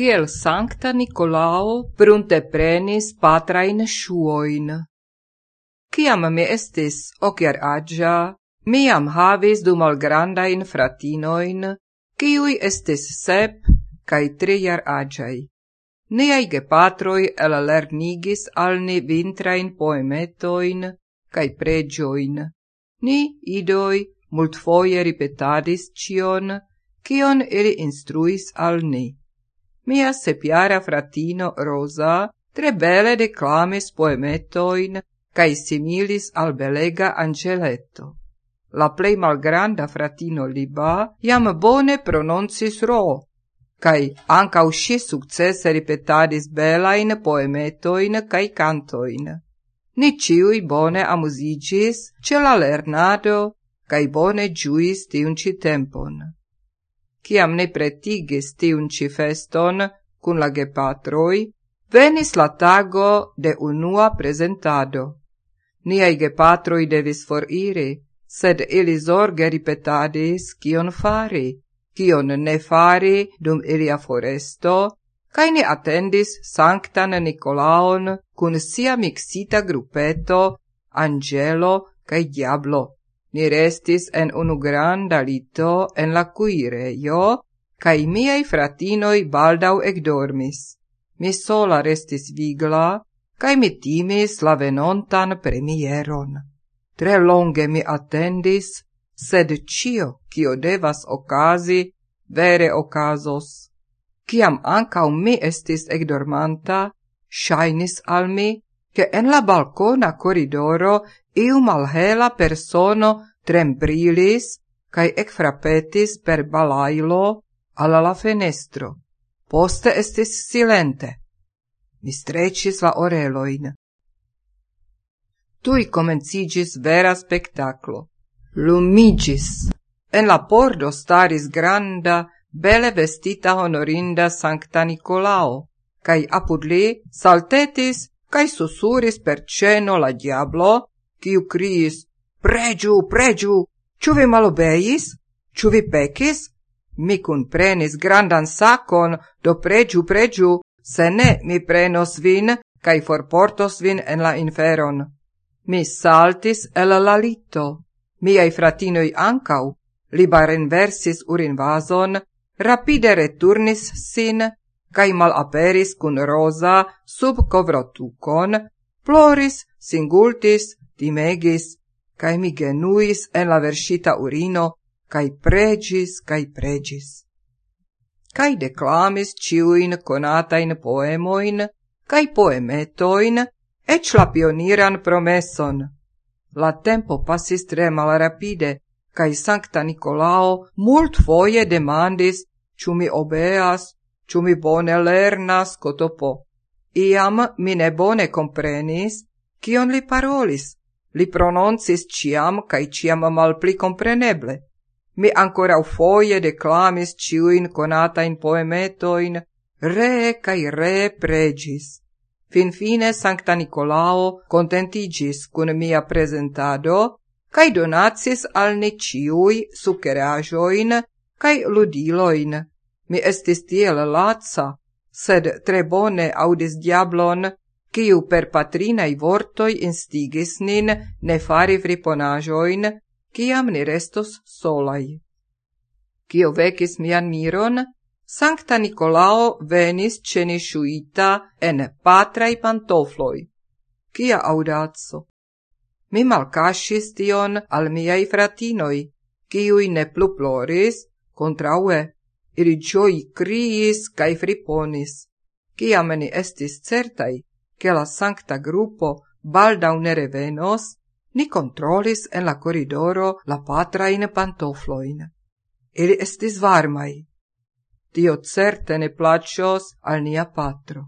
kiel Sankta Nicolao prunteprenis patrain shuoin. Ciam mi estis ociar agia, miam havis du malgrandain fratinoin, ciui estis sep cae triar agiai. Niai gepatroi el lernigis al ni vintrain poemetoin cae pregioin. Ni idoi multfoje ripetadis cion, cion ili instruis al ni mia sepiara fratino Rosa tre bele declamis poemetoin cae similis al belega angeletto. La plei malgranda fratino Liba iam bone prononcis ro, cae ancau si successe ripetadis belain poemetoin cae cantoin. Ni ciui bone amusigis ce la lernado, cae bone giuis tiunci tempon ciam ne pretigis tiun ci feston cun la gepatroi, venis la tago de unua presentado. Niai gepatroi devis foriri, sed ili zorge ripetadis cion fari, cion ne fari dum ilia foresto, cae ni attendis Sanctan Nicolaon cun sia mixita gruppeto, angelo cae diablo. Ni restis en unu granda lito en la cuire io, cae miei fratinoi baldau ecdormis. Mi sola restis vigla, cae mi timis la venontan premieron. Tre longe mi attendis, sed cio cio devas ocasi, vere ocasos. Ciam ancau mi estis ecdormanta, shainis al mi, che en la balcona corridoro iu malhela persono trembrilis cae ecfrapetis per balailo alla la fenestro. Poste estis silente. Mi strecis la oreloin. Tui comencigis vera spectaclo. Lumigis. En la pordo staris granda, bele vestita honorinda Sancta Nicolao, cae apud li saltetis cae susuris per ceno la diablo, quiu criis, pregiu, pregiu, ciu vi malobeis? Ciu vi pecis? Mi kunprenis grandan sacon, do pregiu, pregiu, se ne mi prenos vin cae forportos vin en la inferon. Mi saltis el la lito. Miei fratinoi ancau, libaren versis urin vason, rapide returnis sin, cae malaperis cun rosa sub covrotucon, ploris, singultis, timegis, cae mi genuis en la versita urino, cae pregis, cae pregis. Cae declamis ciuin conatain poemoin, cae poemetoin, ec la pioniran promeson. La tempo passis tre malrapide, cae Sancta Nicolao mult foie demandis, ciu mi obeas, ciu mi bone lernas cotopo. Iam mi ne bone comprenis, cion li parolis, Li prononcis ciam cae ciam malpli compreneble. Mi u foie declamis ciuin conatain poemetoin, re cae re pregis. Finfine Sancta Nicolao contentigis cun mia presentado, cae donacis al ne ciui sucerajoin cae ludiloin. Mi estis tiel laca, sed tre bone audis diablon, kiu per patrinai vortoi instigis nin ne fari friponajoin, ciam ni restos solai. Cio vecis mian miron, Sancta Nicolao venis cenisciuita en patrai pantofloi. Kia audazzo! Mi malcascis tion al miei fratinoi, ciui ne plu ploris, contraue, iri gioi criis cae friponis, ciam ni estis certai, che la sancta gruppo balda unere revenos, ni controlis en la corridoro la patra in pantofloin. Ili estis varmai. Tio certe ne placios al nia patro.